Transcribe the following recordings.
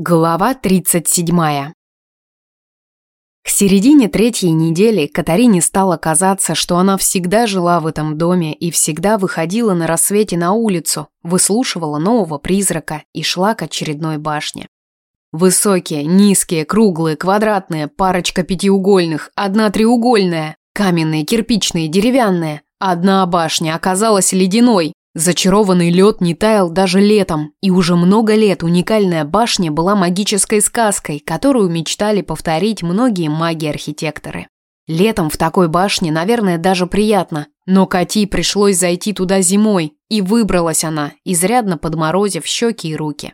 Глава 37. К середине третьей недели Катарине стало казаться, что она всегда жила в этом доме и всегда выходила на рассвете на улицу, выслушивала нового призрака и шла к очередной башне. Высокие, низкие, круглые, квадратные, парочка пятиугольных, одна треугольная, каменные, кирпичные, деревянные. Одна башня оказалась ледяной, Зачарованный лед не таял даже летом, и уже много лет уникальная башня была магической сказкой, которую мечтали повторить многие маги-архитекторы. Летом в такой башне, наверное, даже приятно, но Кати пришлось зайти туда зимой, и выбралась она, изрядно подморозив щеки и руки.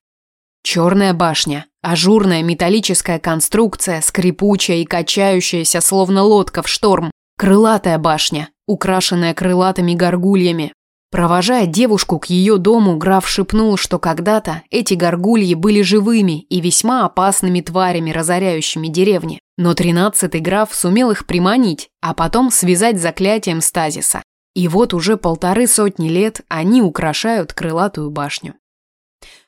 Черная башня, ажурная металлическая конструкция, скрипучая и качающаяся, словно лодка в шторм. Крылатая башня, украшенная крылатыми горгульями, Провожая девушку к ее дому, граф шепнул, что когда-то эти горгульи были живыми и весьма опасными тварями, разоряющими деревни. Но тринадцатый граф сумел их приманить, а потом связать заклятием стазиса. И вот уже полторы сотни лет они украшают крылатую башню.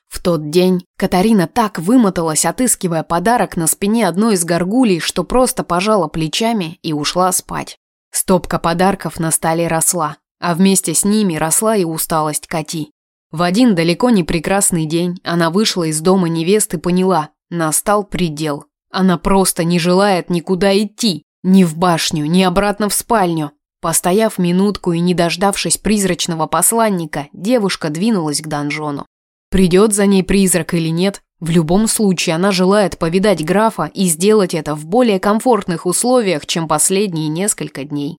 В тот день Катарина так вымоталась, отыскивая подарок на спине одной из горгулей, что просто пожала плечами и ушла спать. Стопка подарков на столе росла, а вместе с ними росла и усталость Кати. В один далеко не прекрасный день она вышла из дома невесты и поняла, настал предел. Она просто не желает никуда идти, ни в башню, ни обратно в спальню. Постояв минутку и не дождавшись призрачного посланника, девушка двинулась к донжону. Придет за ней призрак или нет, в любом случае она желает повидать графа и сделать это в более комфортных условиях, чем последние несколько дней.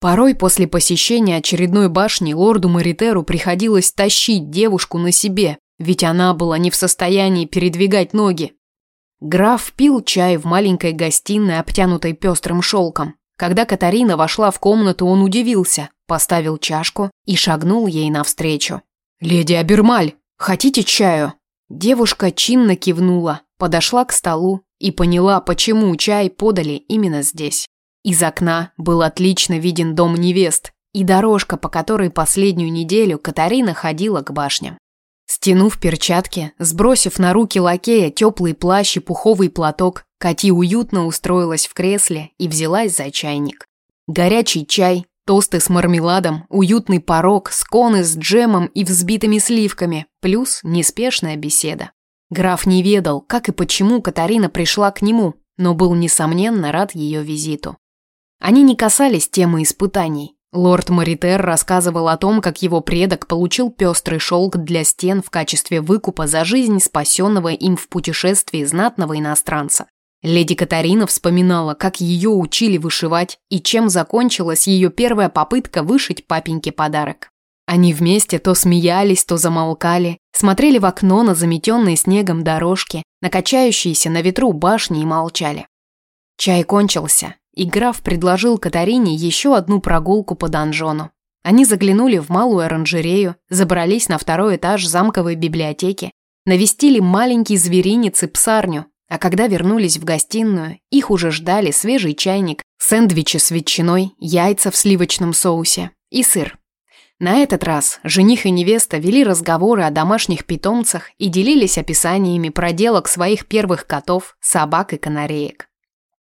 Порой после посещения очередной башни лорду Маритеру приходилось тащить девушку на себе, ведь она была не в состоянии передвигать ноги. Граф пил чай в маленькой гостиной, обтянутой пестрым шелком. Когда Катарина вошла в комнату, он удивился, поставил чашку и шагнул ей навстречу. «Леди Абермаль, хотите чаю?» Девушка чинно кивнула, подошла к столу и поняла, почему чай подали именно здесь. Из окна был отлично виден дом невест и дорожка, по которой последнюю неделю Катарина ходила к башням. Стянув перчатки, сбросив на руки лакея теплый плащ и пуховый платок, Кати уютно устроилась в кресле и взялась за чайник. Горячий чай, тосты с мармеладом, уютный порог, сконы с джемом и взбитыми сливками, плюс неспешная беседа. Граф не ведал, как и почему Катарина пришла к нему, но был, несомненно, рад ее визиту. Они не касались темы испытаний. Лорд Маритер рассказывал о том, как его предок получил пестрый шелк для стен в качестве выкупа за жизнь спасенного им в путешествии знатного иностранца. Леди Катарина вспоминала, как ее учили вышивать и чем закончилась ее первая попытка вышить папеньке подарок. Они вместе то смеялись, то замолкали, смотрели в окно на заметенные снегом дорожки, на качающиеся на ветру башни и молчали. Чай кончился, и граф предложил Катарине еще одну прогулку по донжону. Они заглянули в малую оранжерею, забрались на второй этаж замковой библиотеки, навестили маленький зверинец и псарню, а когда вернулись в гостиную, их уже ждали свежий чайник, сэндвичи с ветчиной, яйца в сливочном соусе и сыр. На этот раз жених и невеста вели разговоры о домашних питомцах и делились описаниями проделок своих первых котов, собак и канареек.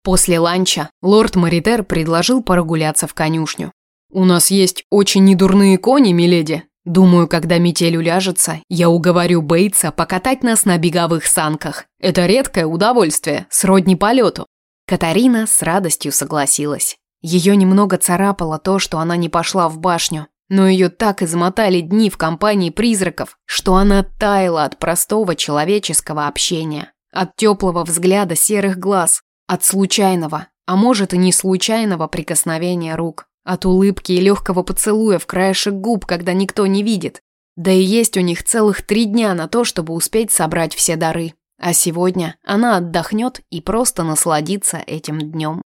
После ланча лорд Маритер предложил прогуляться в конюшню. «У нас есть очень недурные кони, миледи. Думаю, когда метель уляжется, я уговорю Бейтса покатать нас на беговых санках. Это редкое удовольствие, сродни полету». Катарина с радостью согласилась. Ее немного царапало то, что она не пошла в башню, но ее так измотали дни в компании призраков, что она таяла от простого человеческого общения, от теплого взгляда серых глаз, от случайного, а может и не случайного прикосновения рук. От улыбки и легкого поцелуя в краешек губ, когда никто не видит. Да и есть у них целых три дня на то, чтобы успеть собрать все дары. А сегодня она отдохнет и просто насладится этим днем.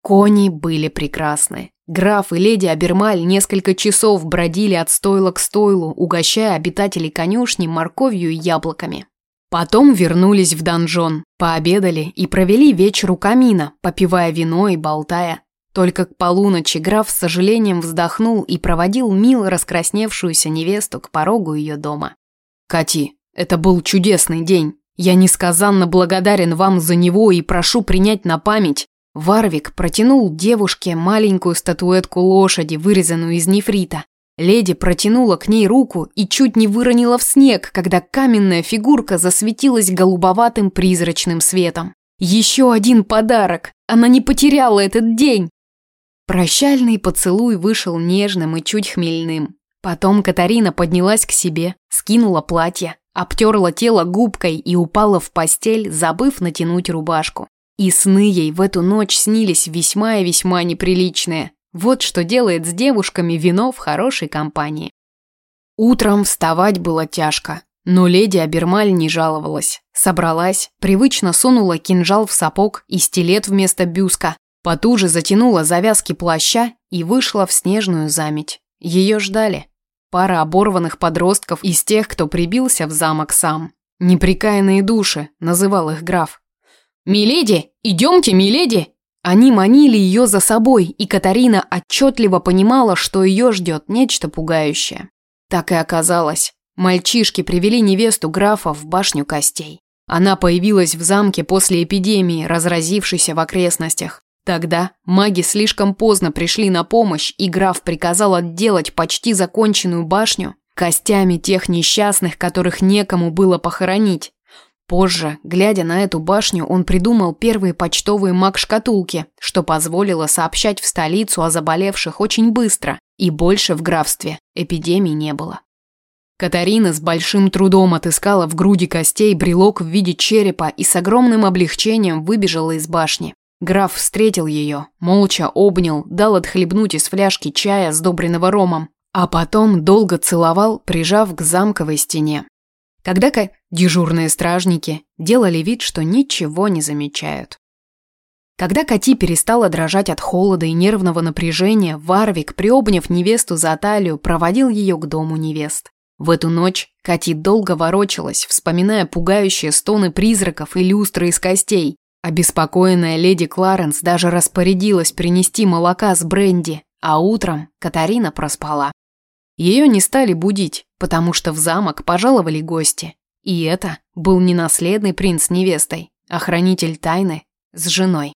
Кони были прекрасны. Граф и леди Абермаль несколько часов бродили от стойла к стойлу, угощая обитателей конюшни морковью и яблоками. Потом вернулись в донжон, пообедали и провели вечер у камина, попивая вино и болтая. Только к полуночи граф с сожалением вздохнул и проводил мило раскрасневшуюся невесту к порогу ее дома. «Кати, это был чудесный день. Я несказанно благодарен вам за него и прошу принять на память». Варвик протянул девушке маленькую статуэтку лошади, вырезанную из нефрита. Леди протянула к ней руку и чуть не выронила в снег, когда каменная фигурка засветилась голубоватым призрачным светом. Еще один подарок! Она не потеряла этот день! Прощальный поцелуй вышел нежным и чуть хмельным. Потом Катарина поднялась к себе, скинула платье, обтерла тело губкой и упала в постель, забыв натянуть рубашку. И сны ей в эту ночь снились весьма и весьма неприличные. Вот что делает с девушками вино в хорошей компании. Утром вставать было тяжко, но леди Абермаль не жаловалась. Собралась, привычно сунула кинжал в сапог и стилет вместо бюска, потуже затянула завязки плаща и вышла в снежную заметь. Ее ждали. Пара оборванных подростков из тех, кто прибился в замок сам. «Неприкаянные души», – называл их граф. «Миледи, идемте, миледи!» Они манили ее за собой, и Катарина отчетливо понимала, что ее ждет нечто пугающее. Так и оказалось. Мальчишки привели невесту графа в башню костей. Она появилась в замке после эпидемии, разразившейся в окрестностях. Тогда маги слишком поздно пришли на помощь, и граф приказал отделать почти законченную башню костями тех несчастных, которых некому было похоронить. Позже, глядя на эту башню, он придумал первые почтовые маг-шкатулки, что позволило сообщать в столицу о заболевших очень быстро, и больше в графстве эпидемий не было. Катарина с большим трудом отыскала в груди костей брелок в виде черепа и с огромным облегчением выбежала из башни. Граф встретил ее, молча обнял, дал отхлебнуть из фляжки чая, сдобренного ромом, а потом долго целовал, прижав к замковой стене. Когда-ка дежурные стражники делали вид, что ничего не замечают. Когда Кати перестала дрожать от холода и нервного напряжения, Варвик, приобняв невесту за талию, проводил ее к дому невест. В эту ночь Кати долго ворочалась, вспоминая пугающие стоны призраков и люстры из костей, Обеспокоенная леди Кларенс даже распорядилась принести молока с бренди, а утром Катарина проспала. Ее не стали будить, потому что в замок пожаловали гости. И это был не наследный принц с невестой, а хранитель тайны с женой.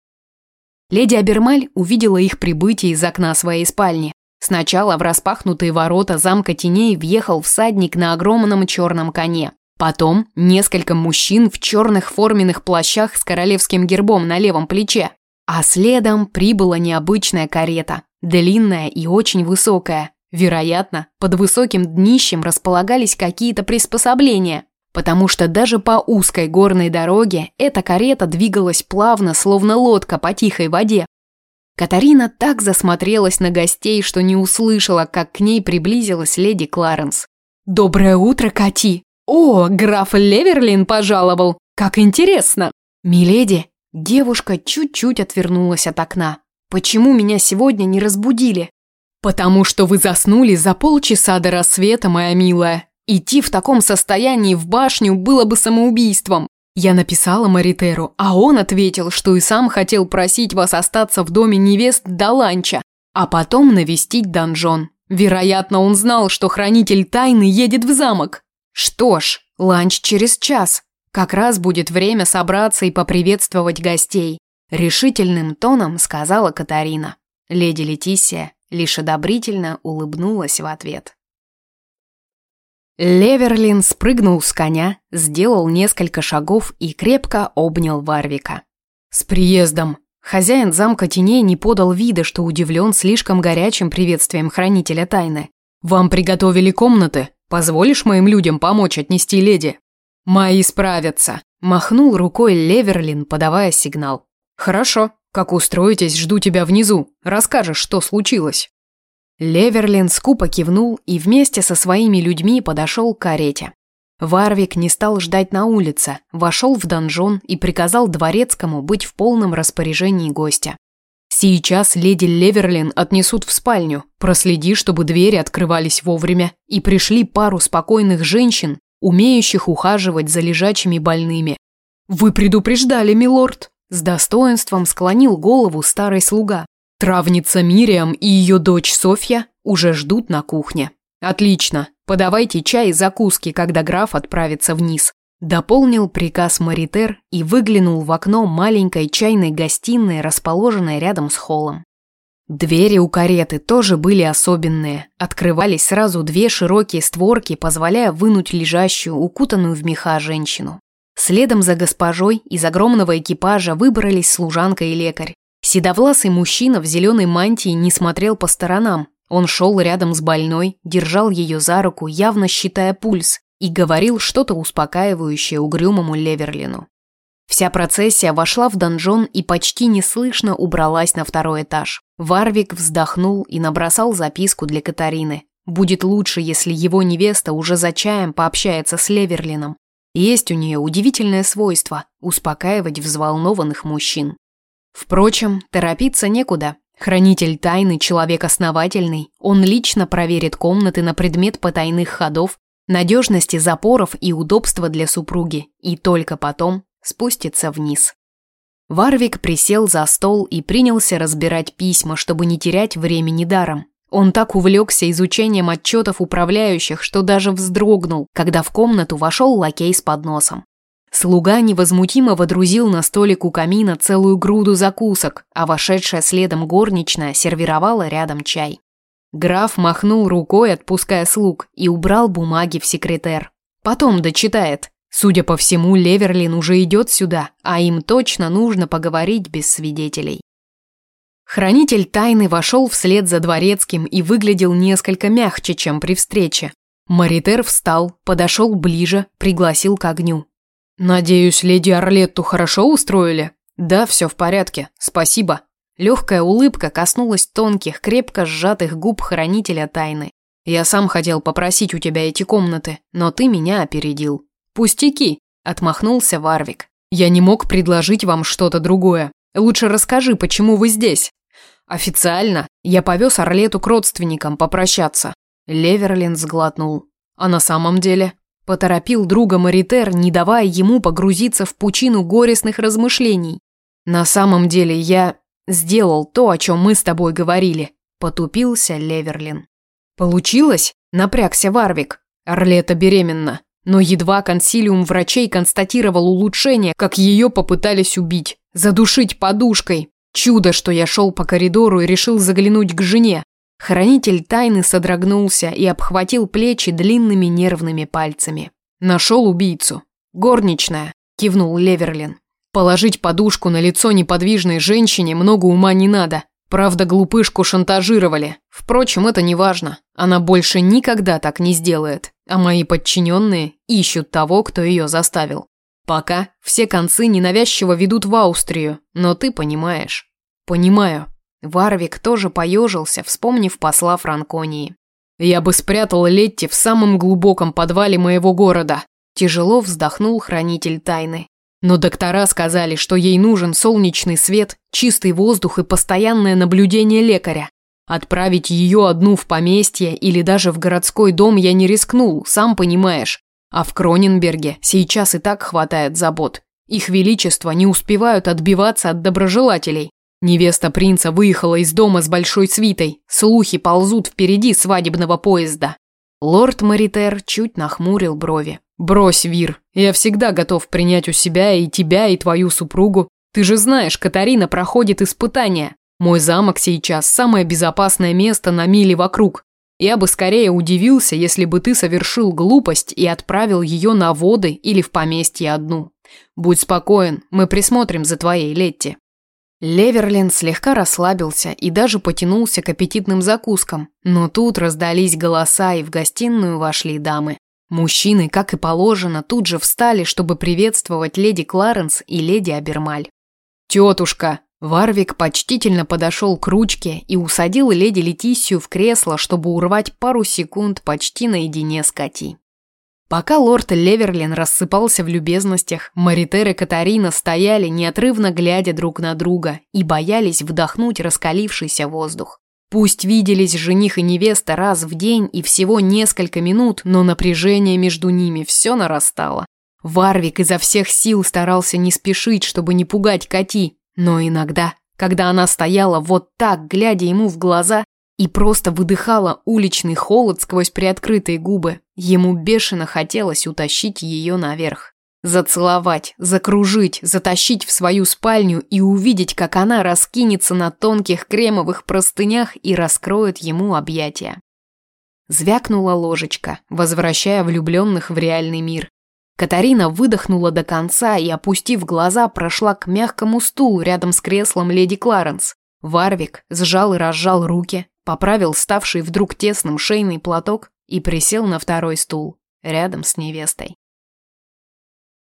Леди Абермаль увидела их прибытие из окна своей спальни. Сначала в распахнутые ворота замка теней въехал всадник на огромном черном коне. Потом несколько мужчин в черных форменных плащах с королевским гербом на левом плече. А следом прибыла необычная карета, длинная и очень высокая. Вероятно, под высоким днищем располагались какие-то приспособления, потому что даже по узкой горной дороге эта карета двигалась плавно, словно лодка по тихой воде. Катарина так засмотрелась на гостей, что не услышала, как к ней приблизилась леди Кларенс. «Доброе утро, Кати!» «О, граф Леверлин пожаловал! Как интересно!» «Миледи!» Девушка чуть-чуть отвернулась от окна. «Почему меня сегодня не разбудили?» «Потому что вы заснули за полчаса до рассвета, моя милая. Идти в таком состоянии в башню было бы самоубийством. Я написала Маритеру, а он ответил, что и сам хотел просить вас остаться в доме невест до ланча, а потом навестить донжон. Вероятно, он знал, что хранитель тайны едет в замок. Что ж, ланч через час. Как раз будет время собраться и поприветствовать гостей. Решительным тоном сказала Катарина. Леди Летисия лишь одобрительно улыбнулась в ответ. Леверлин спрыгнул с коня, сделал несколько шагов и крепко обнял Варвика. «С приездом!» Хозяин замка теней не подал вида, что удивлен слишком горячим приветствием хранителя тайны. «Вам приготовили комнаты?» Позволишь моим людям помочь отнести леди?» «Мои справятся», – махнул рукой Леверлин, подавая сигнал. «Хорошо. Как устроитесь, жду тебя внизу. Расскажешь, что случилось». Леверлин скупо кивнул и вместе со своими людьми подошел к карете. Варвик не стал ждать на улице, вошел в донжон и приказал дворецкому быть в полном распоряжении гостя. Сейчас леди Леверлин отнесут в спальню. Проследи, чтобы двери открывались вовремя, и пришли пару спокойных женщин, умеющих ухаживать за лежачими больными. Вы предупреждали, милорд. С достоинством склонил голову старый слуга. Травница Мириам и ее дочь Софья уже ждут на кухне. Отлично. Подавайте чай и закуски, когда граф отправится вниз. Дополнил приказ Маритер и выглянул в окно маленькой чайной гостиной, расположенной рядом с холлом. Двери у кареты тоже были особенные. Открывались сразу две широкие створки, позволяя вынуть лежащую, укутанную в меха женщину. Следом за госпожой из огромного экипажа выбрались служанка и лекарь. Седовласый мужчина в зеленой мантии не смотрел по сторонам. Он шел рядом с больной, держал ее за руку, явно считая пульс, и говорил что-то успокаивающее угрюмому Леверлину. Вся процессия вошла в донжон и почти неслышно убралась на второй этаж. Варвик вздохнул и набросал записку для Катарины. Будет лучше, если его невеста уже за чаем пообщается с Леверлином. Есть у нее удивительное свойство – успокаивать взволнованных мужчин. Впрочем, торопиться некуда. Хранитель тайны – человек основательный. Он лично проверит комнаты на предмет потайных ходов, надежности запоров и удобства для супруги, и только потом спустится вниз. Варвик присел за стол и принялся разбирать письма, чтобы не терять времени даром. Он так увлекся изучением отчетов управляющих, что даже вздрогнул, когда в комнату вошел лакей с подносом. Слуга невозмутимо водрузил на столик у камина целую груду закусок, а вошедшая следом горничная сервировала рядом чай. Граф махнул рукой, отпуская слуг, и убрал бумаги в секретер. Потом дочитает. Судя по всему, Леверлин уже идет сюда, а им точно нужно поговорить без свидетелей. Хранитель тайны вошел вслед за дворецким и выглядел несколько мягче, чем при встрече. Маритер встал, подошел ближе, пригласил к огню. «Надеюсь, леди Орлетту хорошо устроили?» «Да, все в порядке, спасибо». Легкая улыбка коснулась тонких, крепко сжатых губ хранителя тайны. «Я сам хотел попросить у тебя эти комнаты, но ты меня опередил». «Пустяки», – отмахнулся Варвик. «Я не мог предложить вам что-то другое. Лучше расскажи, почему вы здесь?» «Официально я повез Орлету к родственникам попрощаться». Леверлин сглотнул. «А на самом деле?» Поторопил друга Маритер, не давая ему погрузиться в пучину горестных размышлений. «На самом деле я сделал то, о чем мы с тобой говорили», – потупился Леверлин. «Получилось?» – напрягся Варвик. «Орлета беременна. Но едва консилиум врачей констатировал улучшение, как ее попытались убить. Задушить подушкой. Чудо, что я шел по коридору и решил заглянуть к жене. Хранитель тайны содрогнулся и обхватил плечи длинными нервными пальцами. Нашел убийцу. «Горничная», – кивнул Леверлин. «Положить подушку на лицо неподвижной женщине много ума не надо. Правда, глупышку шантажировали. Впрочем, это не важно. Она больше никогда так не сделает. А мои подчиненные ищут того, кто ее заставил. Пока все концы ненавязчиво ведут в Австрию, но ты понимаешь. Понимаю. Варвик тоже поежился, вспомнив посла Франконии. Я бы спрятал Летти в самом глубоком подвале моего города. Тяжело вздохнул хранитель тайны. Но доктора сказали, что ей нужен солнечный свет, чистый воздух и постоянное наблюдение лекаря. Отправить ее одну в поместье или даже в городской дом я не рискнул, сам понимаешь. А в Кроненберге сейчас и так хватает забот. Их величество не успевают отбиваться от доброжелателей. Невеста принца выехала из дома с большой свитой. Слухи ползут впереди свадебного поезда. Лорд Маритер чуть нахмурил брови. «Брось, Вир, я всегда готов принять у себя и тебя, и твою супругу. Ты же знаешь, Катарина проходит испытания. Мой замок сейчас самое безопасное место на миле вокруг. Я бы скорее удивился, если бы ты совершил глупость и отправил ее на воды или в поместье одну. Будь спокоен, мы присмотрим за твоей Летти». Леверлин слегка расслабился и даже потянулся к аппетитным закускам, но тут раздались голоса, и в гостиную вошли дамы. Мужчины, как и положено, тут же встали, чтобы приветствовать леди Кларенс и леди Абермаль. «Тетушка!» Варвик почтительно подошел к ручке и усадил леди Летисию в кресло, чтобы урвать пару секунд почти наедине с Кати. Пока лорд Леверлин рассыпался в любезностях, Маритер и Катарина стояли, неотрывно глядя друг на друга, и боялись вдохнуть раскалившийся воздух. Пусть виделись жених и невеста раз в день и всего несколько минут, но напряжение между ними все нарастало. Варвик изо всех сил старался не спешить, чтобы не пугать Кати, но иногда, когда она стояла вот так, глядя ему в глаза, и просто выдыхала уличный холод сквозь приоткрытые губы, ему бешено хотелось утащить ее наверх. Зацеловать, закружить, затащить в свою спальню и увидеть, как она раскинется на тонких кремовых простынях и раскроет ему объятия. Звякнула ложечка, возвращая влюбленных в реальный мир. Катарина выдохнула до конца и, опустив глаза, прошла к мягкому стулу рядом с креслом леди Кларенс. Варвик сжал и разжал руки, поправил ставший вдруг тесным шейный платок и присел на второй стул, рядом с невестой.